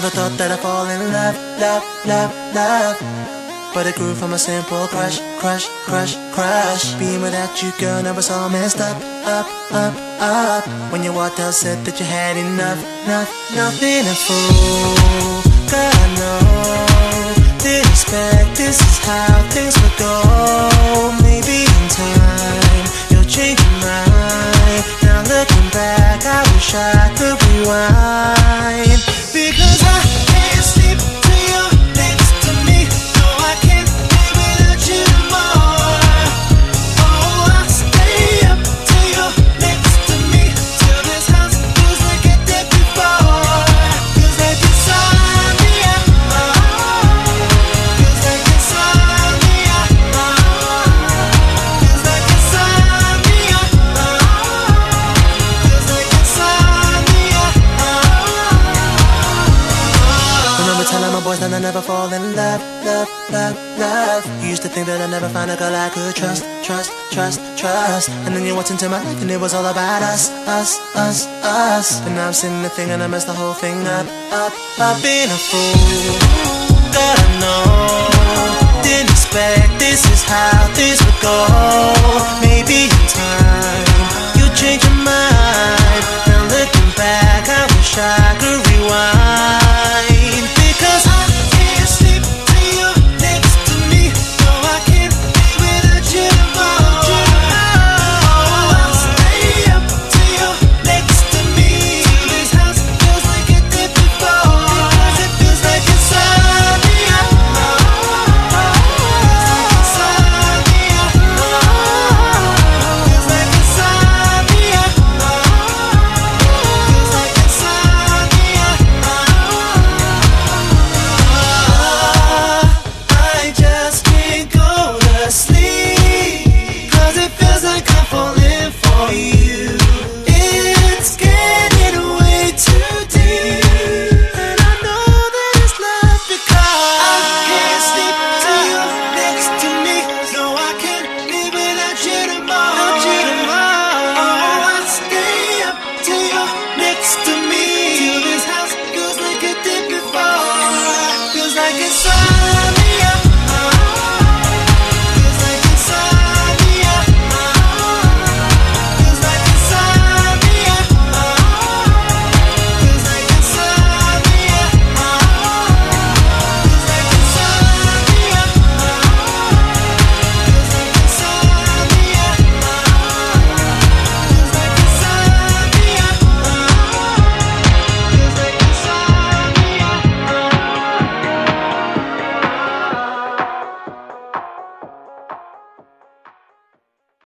never thought that I'd fall in love, love, love, love. But it grew from a simple crush, crush, crush, crush. Being without you, girl, now it's all messed up, up, up, up. When you walked out, said that you had enough, enough, nothing a fool. Telling my boys that I never fall in love, love, love, love. You used to think that I'd never find a girl I could trust, trust, trust, trust. And then you walked into my life and it was all about us, us, us, us. And now I'm sitting thing and I messed the whole thing up, up, up. Being a fool, God I know. Didn't expect this is how this would go. Maybe in time asleep.